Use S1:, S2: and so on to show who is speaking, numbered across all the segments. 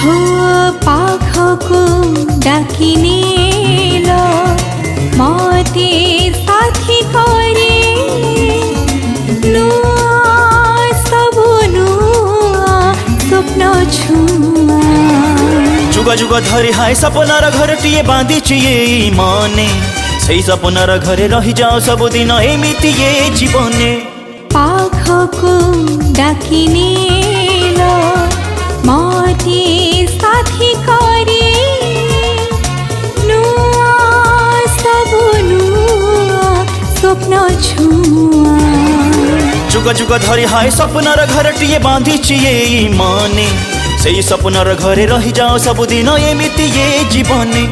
S1: हो पाखको डाकिने ल साथी करे नुआ सबु नुआ स्वप्न छुआ
S2: जुगा जुग हाय घर टिए बाँधी चिए मने সেই সপনার ঘরে রহি যাও সবুদিন এমিতি এ জীবনে
S1: পাখকু ডাকিনে
S2: जुग जुग धरी हाय सपनार घरटीए बांधिची माने সেই স্বপ্নর ঘরে রহি যাও সবুদিন এমিতি এ জীবনে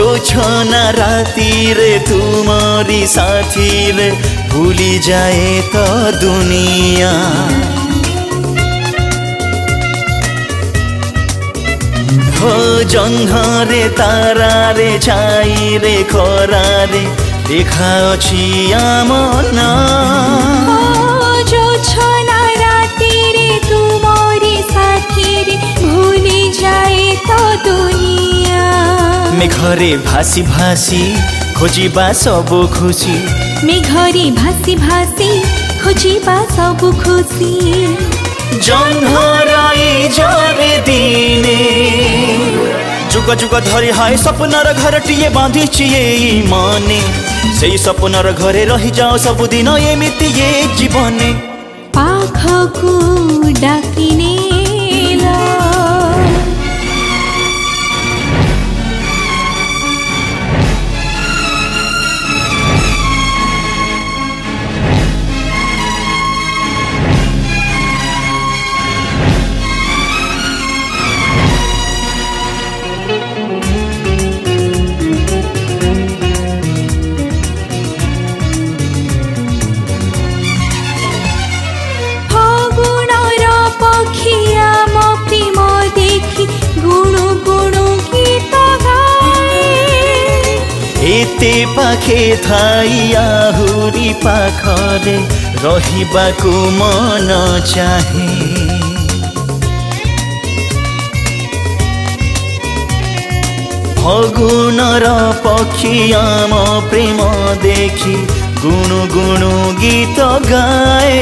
S2: জোছনা রাতিরে তুমারি সাথিরে ভুলি যায় তো দুনিয়া হো জহ্নরে তারারে ছাইরে খরারে দেখা অছি আমনা মেঘরে ভাসি ভাসি খোঁজিবা সবু খুশি
S1: মেঘরে ভাসি ভাসি খোঁজিবা সবু খুশি
S2: জহরাই জরে দিনে যুগ যুগ ধরে হয় স্বপ্নর ঘরটিয়ে বাঁধিছি এই মনে সেই স্বপ্নর ঘরে রহি যাও সবুদিন এমিতি এ জীবনে
S1: পাখকু ডাকিনে
S2: পাখে থাইয়া হুৰি পাখৰে ৰহিবাকো মন চাহে ভগুণৰ পক্ষী আম প্ৰেম দেখি গুণু গুণু গীত গায়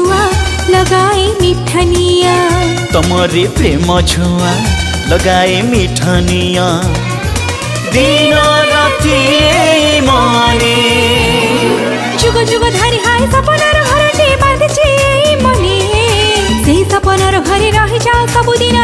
S1: छुआ लगाए मिठनिया
S2: तमरे प्रेम छुआ लगाए मिठनिया दिन राति मने
S1: जुग जुग धरि हाय सपनार हरटे बाँधे मने सेही सपनार घरे रहि सबु दिन